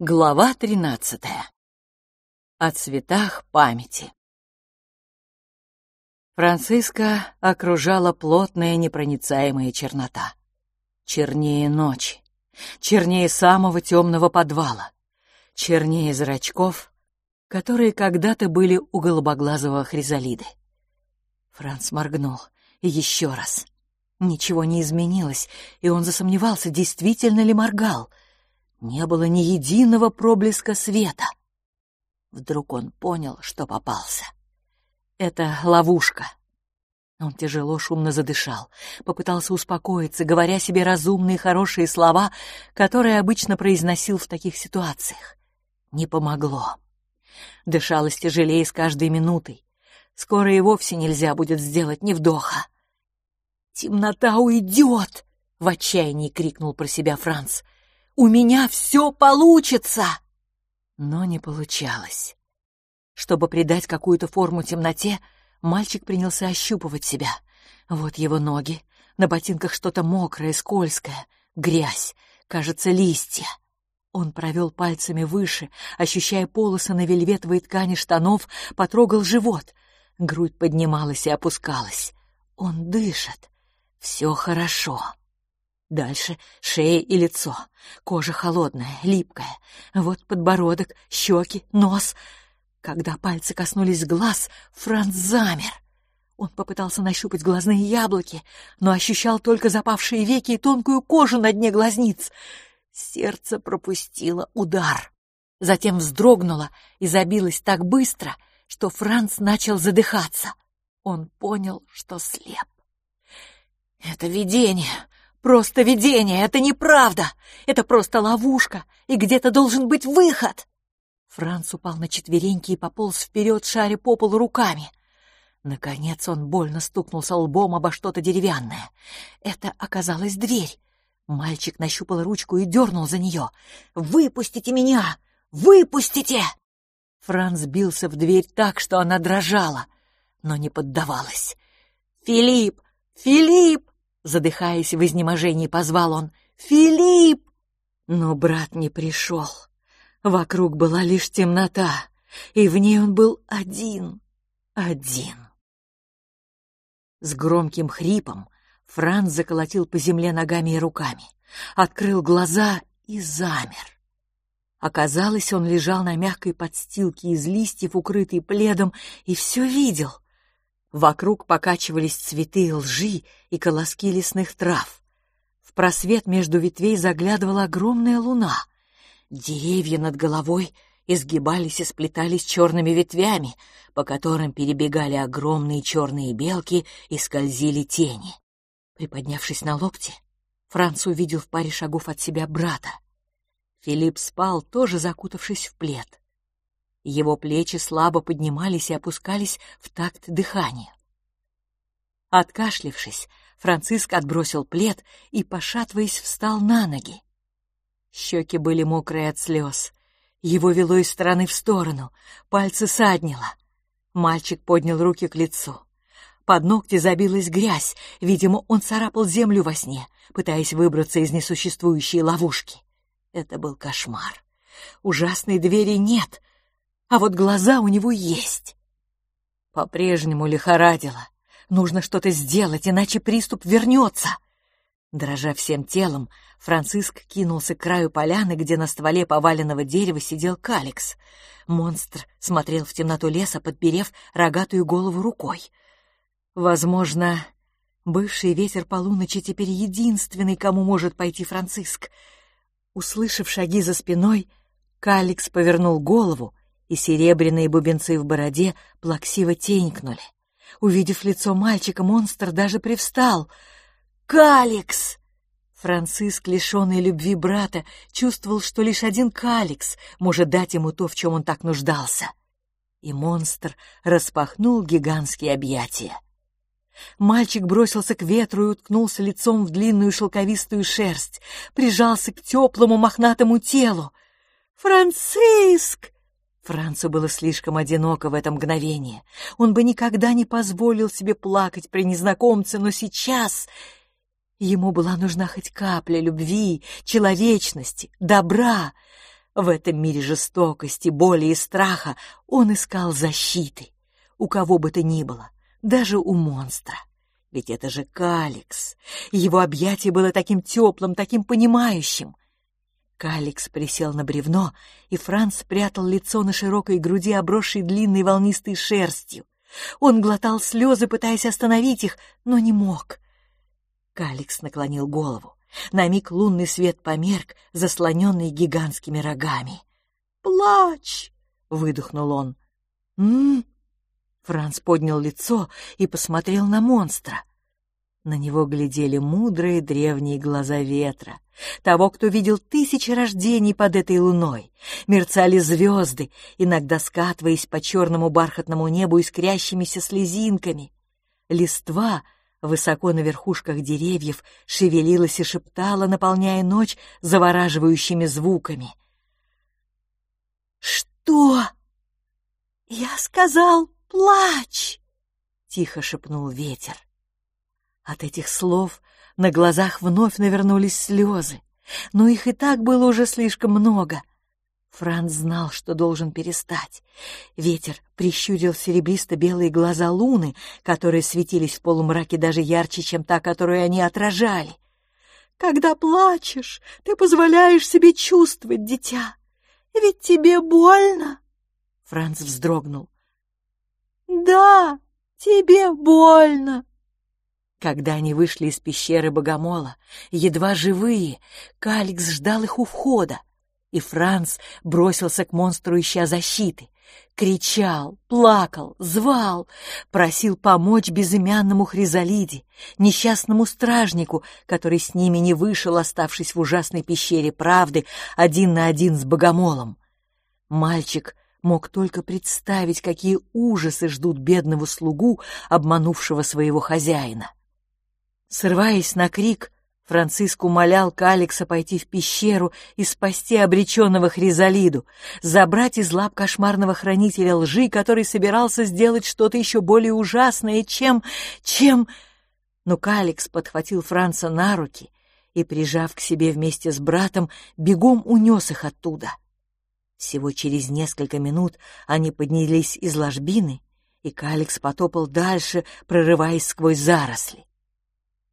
Глава тринадцатая. О цветах памяти. Франциска окружала плотная непроницаемая чернота. Чернее ночи, чернее самого темного подвала, чернее зрачков, которые когда-то были у голубоглазого хризалиды. Франц моргнул, и еще раз. Ничего не изменилось, и он засомневался, действительно ли моргал — не было ни единого проблеска света. Вдруг он понял, что попался. Это ловушка. Он тяжело, шумно задышал, попытался успокоиться, говоря себе разумные, хорошие слова, которые обычно произносил в таких ситуациях. Не помогло. Дышалось тяжелее с каждой минутой. Скоро и вовсе нельзя будет сделать ни вдоха. «Темнота уйдет!» — в отчаянии крикнул про себя Франц — у меня все получится!» Но не получалось. Чтобы придать какую-то форму темноте, мальчик принялся ощупывать себя. Вот его ноги, на ботинках что-то мокрое, скользкое, грязь, кажется, листья. Он провел пальцами выше, ощущая полосы на вельветовой ткани штанов, потрогал живот. Грудь поднималась и опускалась. Он дышит. Все хорошо. Дальше шея и лицо. Кожа холодная, липкая. Вот подбородок, щеки, нос. Когда пальцы коснулись глаз, Франц замер. Он попытался нащупать глазные яблоки, но ощущал только запавшие веки и тонкую кожу на дне глазниц. Сердце пропустило удар. Затем вздрогнуло и забилось так быстро, что Франц начал задыхаться. Он понял, что слеп. «Это видение!» Просто видение, это неправда. Это просто ловушка, и где-то должен быть выход. Франц упал на четвереньки и пополз вперед, шаря по полу руками. Наконец он больно стукнулся лбом обо что-то деревянное. Это оказалась дверь. Мальчик нащупал ручку и дернул за нее. «Выпустите меня! Выпустите!» Франц бился в дверь так, что она дрожала, но не поддавалась. «Филипп! Филипп!» Задыхаясь в изнеможении, позвал он «Филипп!» Но брат не пришел. Вокруг была лишь темнота, и в ней он был один, один. С громким хрипом Франц заколотил по земле ногами и руками, открыл глаза и замер. Оказалось, он лежал на мягкой подстилке из листьев, укрытый пледом, и все видел — Вокруг покачивались цветы лжи и колоски лесных трав. В просвет между ветвей заглядывала огромная луна. Деревья над головой изгибались и сплетались черными ветвями, по которым перебегали огромные черные белки и скользили тени. Приподнявшись на локте, Франц увидел в паре шагов от себя брата. Филипп спал, тоже закутавшись в плед. Его плечи слабо поднимались и опускались в такт дыхания. Откашлившись, Франциск отбросил плед и, пошатываясь, встал на ноги. Щеки были мокрые от слез. Его вело из стороны в сторону, пальцы саднило. Мальчик поднял руки к лицу. Под ногти забилась грязь, видимо, он царапал землю во сне, пытаясь выбраться из несуществующей ловушки. Это был кошмар. Ужасной двери нет, а вот глаза у него есть. По-прежнему лихорадило. Нужно что-то сделать, иначе приступ вернется. Дрожа всем телом, Франциск кинулся к краю поляны, где на стволе поваленного дерева сидел Каликс. Монстр смотрел в темноту леса, подперев рогатую голову рукой. Возможно, бывший ветер полуночи теперь единственный, кому может пойти Франциск. Услышав шаги за спиной, Каликс повернул голову и серебряные бубенцы в бороде плаксиво тенькнули. Увидев лицо мальчика, монстр даже привстал. «Каликс!» Франциск, лишенный любви брата, чувствовал, что лишь один Каликс может дать ему то, в чем он так нуждался. И монстр распахнул гигантские объятия. Мальчик бросился к ветру и уткнулся лицом в длинную шелковистую шерсть, прижался к теплому мохнатому телу. «Франциск!» Францу было слишком одиноко в это мгновение. Он бы никогда не позволил себе плакать при незнакомце, но сейчас ему была нужна хоть капля любви, человечности, добра. В этом мире жестокости, боли и страха он искал защиты. У кого бы то ни было, даже у монстра. Ведь это же Каликс. Его объятие было таким теплым, таким понимающим. Каликс присел на бревно, и Франц спрятал лицо на широкой груди, обросшей длинной волнистой шерстью. Он глотал слезы, пытаясь остановить их, но не мог. Каликс наклонил голову. На миг лунный свет померк, заслоненный гигантскими рогами. «Плачь!» — выдохнул он. «М-м-м!» Франц поднял лицо и посмотрел на монстра. На него глядели мудрые древние глаза ветра, того, кто видел тысячи рождений под этой луной. Мерцали звезды, иногда скатываясь по черному бархатному небу искрящимися слезинками. Листва — Высоко на верхушках деревьев шевелилась и шептала, наполняя ночь завораживающими звуками. «Что?» «Я сказал, плачь!» — тихо шепнул ветер. От этих слов на глазах вновь навернулись слезы, но их и так было уже слишком много. Франц знал, что должен перестать. Ветер прищурил серебристо-белые глаза луны, которые светились в полумраке даже ярче, чем та, которую они отражали. «Когда плачешь, ты позволяешь себе чувствовать, дитя. Ведь тебе больно?» Франц вздрогнул. «Да, тебе больно!» Когда они вышли из пещеры Богомола, едва живые, Каликс ждал их у входа и Франц бросился к монстру, ища защиты. Кричал, плакал, звал, просил помочь безымянному Хризалиде, несчастному стражнику, который с ними не вышел, оставшись в ужасной пещере правды один на один с богомолом. Мальчик мог только представить, какие ужасы ждут бедного слугу, обманувшего своего хозяина. Срываясь на крик, Франциск умолял Каликса пойти в пещеру и спасти обреченного Хризалиду, забрать из лап кошмарного хранителя лжи, который собирался сделать что-то еще более ужасное, чем... чем... Но Каликс подхватил Франца на руки и, прижав к себе вместе с братом, бегом унес их оттуда. Всего через несколько минут они поднялись из ложбины, и Каликс потопал дальше, прорываясь сквозь заросли.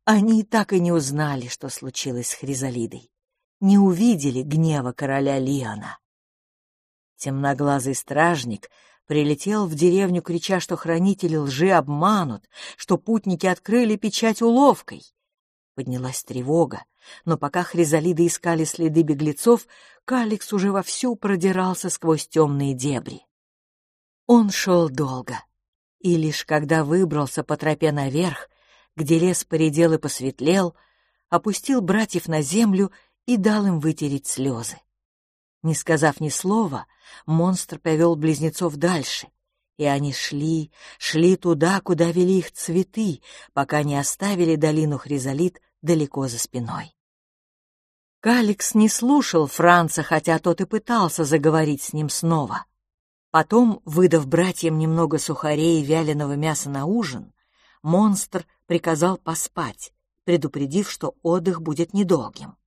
Они так и не узнали, что случилось с Хризалидой, не увидели гнева короля Лиана. Темноглазый стражник прилетел в деревню, крича, что хранители лжи обманут, что путники открыли печать уловкой. Поднялась тревога, но пока Хризалиды искали следы беглецов, Каликс уже вовсю продирался сквозь темные дебри. Он шел долго, и лишь когда выбрался по тропе наверх, где лес поредел и посветлел, опустил братьев на землю и дал им вытереть слезы. Не сказав ни слова, монстр повел близнецов дальше, и они шли, шли туда, куда вели их цветы, пока не оставили долину Хризолит далеко за спиной. Каликс не слушал Франца, хотя тот и пытался заговорить с ним снова. Потом, выдав братьям немного сухарей и вяленого мяса на ужин, монстр приказал поспать, предупредив, что отдых будет недолгим.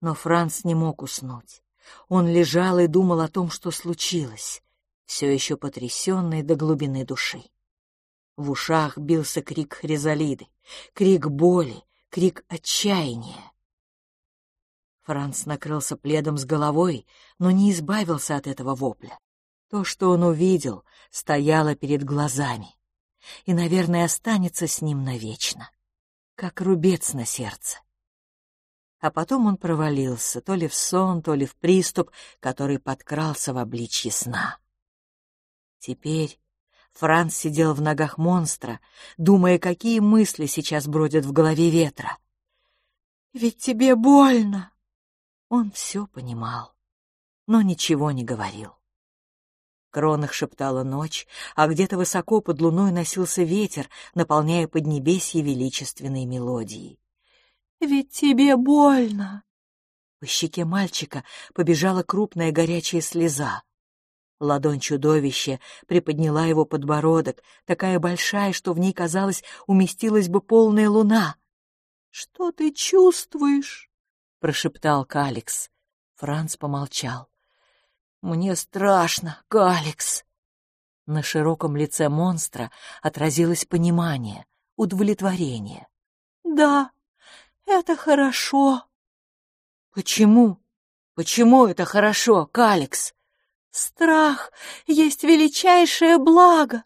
Но Франц не мог уснуть. Он лежал и думал о том, что случилось, все еще потрясенный до глубины души. В ушах бился крик Хризалиды, крик боли, крик отчаяния. Франц накрылся пледом с головой, но не избавился от этого вопля. То, что он увидел, стояло перед глазами и, наверное, останется с ним навечно, как рубец на сердце. А потом он провалился то ли в сон, то ли в приступ, который подкрался в обличье сна. Теперь Франц сидел в ногах монстра, думая, какие мысли сейчас бродят в голове ветра. «Ведь тебе больно!» Он все понимал, но ничего не говорил кронах шептала ночь, а где-то высоко под луной носился ветер, наполняя поднебесье величественной мелодией. «Ведь тебе больно!» По щеке мальчика побежала крупная горячая слеза. Ладонь чудовища приподняла его подбородок, такая большая, что в ней, казалось, уместилась бы полная луна. «Что ты чувствуешь?» — прошептал Каликс. Франц помолчал. Мне страшно, Каликс. На широком лице монстра отразилось понимание, удовлетворение. Да, это хорошо. Почему? Почему это хорошо, Каликс? Страх есть величайшее благо.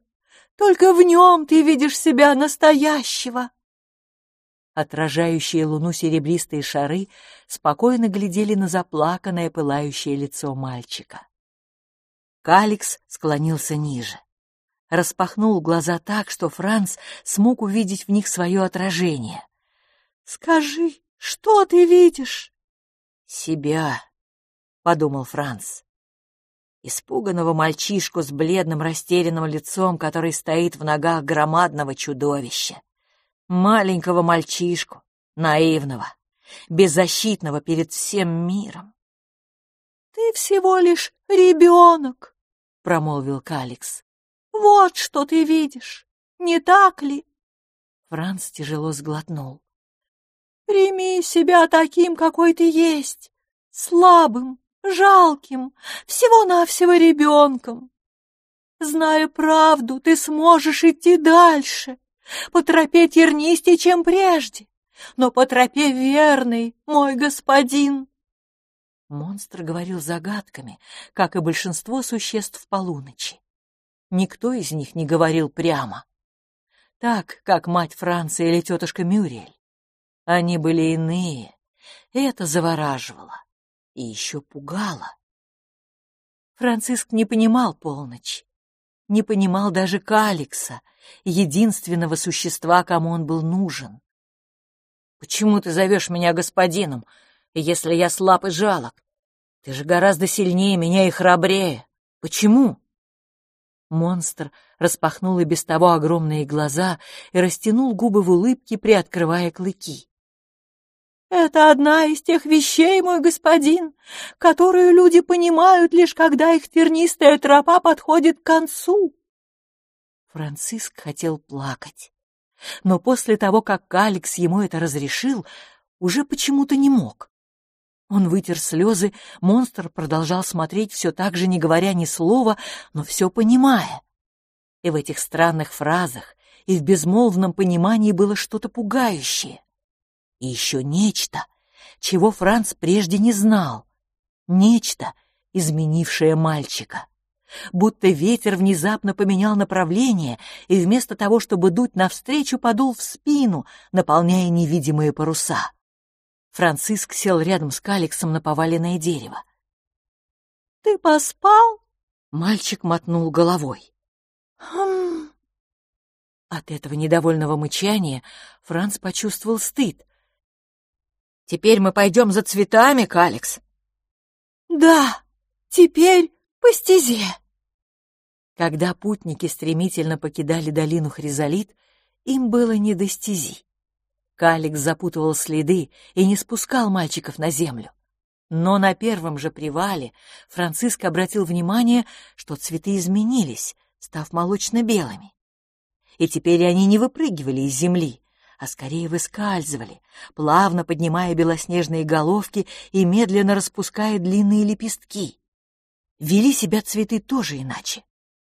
Только в нем ты видишь себя настоящего. Отражающие луну серебристые шары спокойно глядели на заплаканное пылающее лицо мальчика. Каликс склонился ниже. Распахнул глаза так, что Франц смог увидеть в них свое отражение. «Скажи, что ты видишь?» «Себя», — подумал Франц. Испуганного мальчишку с бледным растерянным лицом, который стоит в ногах громадного чудовища. Маленького мальчишку, наивного, беззащитного перед всем миром. «Ты всего лишь ребенок», — промолвил Каликс. «Вот что ты видишь, не так ли?» Франц тяжело сглотнул. «Прими себя таким, какой ты есть, слабым, жалким, всего-навсего ребенком. Зная правду, ты сможешь идти дальше, по тропе тернистей, чем прежде, но по тропе верной, мой господин. Монстр говорил загадками, как и большинство существ полуночи. Никто из них не говорил прямо. Так, как мать Франции или тетушка Мюрель. Они были иные, и это завораживало и еще пугало. Франциск не понимал полночь, не понимал даже Каликса, единственного существа, кому он был нужен. «Почему ты зовешь меня господином, если я слаб и жалок? Ты же гораздо сильнее меня и храбрее. Почему?» Монстр распахнул и без того огромные глаза и растянул губы в улыбке, приоткрывая клыки. Это одна из тех вещей, мой господин, которую люди понимают лишь когда их тернистая тропа подходит к концу. Франциск хотел плакать, но после того, как Алекс ему это разрешил, уже почему-то не мог. Он вытер слезы, монстр продолжал смотреть все так же, не говоря ни слова, но все понимая. И в этих странных фразах, и в безмолвном понимании было что-то пугающее. И еще нечто, чего Франц прежде не знал. Нечто, изменившее мальчика. Будто ветер внезапно поменял направление и вместо того, чтобы дуть навстречу, подул в спину, наполняя невидимые паруса. Франциск сел рядом с Каликсом на поваленное дерево. «Ты поспал?» Мальчик мотнул головой. «Хм...» От этого недовольного мычания Франц почувствовал стыд. Теперь мы пойдем за цветами, Каликс. Да, теперь по стезе. Когда путники стремительно покидали долину Хризолит, им было не до стези. Каликс запутывал следы и не спускал мальчиков на землю. Но на первом же привале Франциск обратил внимание, что цветы изменились, став молочно-белыми. И теперь они не выпрыгивали из земли, а скорее выскальзывали, плавно поднимая белоснежные головки и медленно распуская длинные лепестки. Вели себя цветы тоже иначе.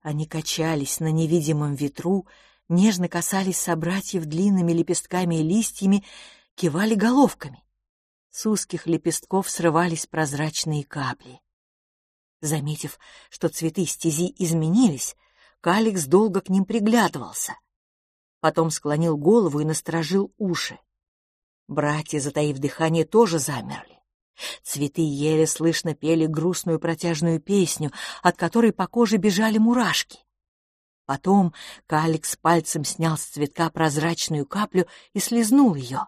Они качались на невидимом ветру, нежно касались собратьев длинными лепестками и листьями, кивали головками. С узких лепестков срывались прозрачные капли. Заметив, что цветы стези изменились, Каликс долго к ним приглядывался потом склонил голову и насторожил уши. Братья, затаив дыхание, тоже замерли. Цветы еле слышно пели грустную протяжную песню, от которой по коже бежали мурашки. Потом Каликс пальцем снял с цветка прозрачную каплю и слезнул ее.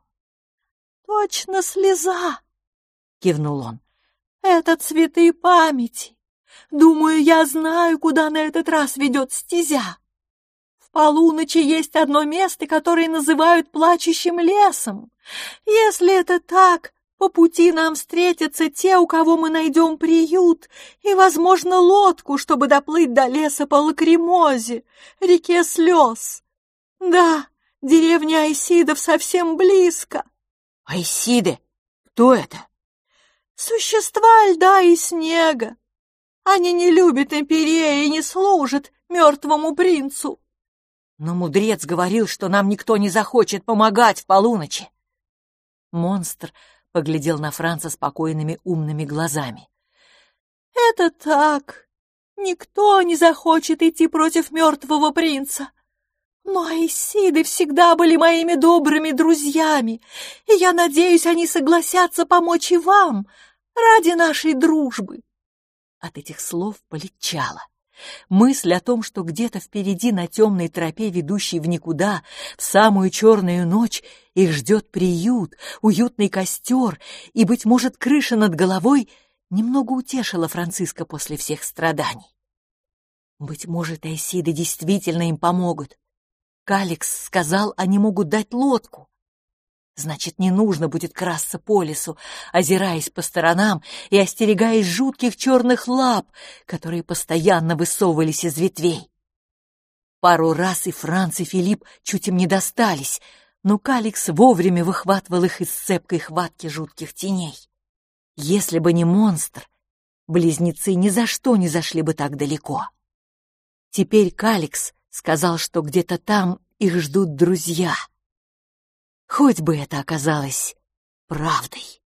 «Точно слеза!» — кивнул он. «Это цветы памяти. Думаю, я знаю, куда на этот раз ведет стезя» полуночи есть одно место, которое называют плачущим лесом. Если это так, по пути нам встретятся те, у кого мы найдем приют и, возможно, лодку, чтобы доплыть до леса по Лакримозе, реке слез. Да, деревня Айсидов совсем близко. Айсиды? Кто это? Существа льда и снега. Они не любят империя и не служат мертвому принцу. Но мудрец говорил, что нам никто не захочет помогать в полуночи. Монстр поглядел на Франца спокойными умными глазами. «Это так. Никто не захочет идти против мертвого принца. Но Айсиды всегда были моими добрыми друзьями, и я надеюсь, они согласятся помочь и вам ради нашей дружбы». От этих слов полегчало. Мысль о том, что где-то впереди на темной тропе, ведущей в никуда, в самую черную ночь, их ждет приют, уютный костер и, быть может, крыша над головой, немного утешила Франциска после всех страданий. Быть может, Айсиды действительно им помогут. Каликс сказал, они могут дать лодку. Значит, не нужно будет красться по лесу, озираясь по сторонам и остерегаясь жутких черных лап, которые постоянно высовывались из ветвей. Пару раз и Франц, и Филипп чуть им не достались, но Каликс вовремя выхватывал их из цепкой хватки жутких теней. Если бы не монстр, близнецы ни за что не зашли бы так далеко. Теперь Каликс сказал, что где-то там их ждут друзья — Хоть бы это оказалось правдой.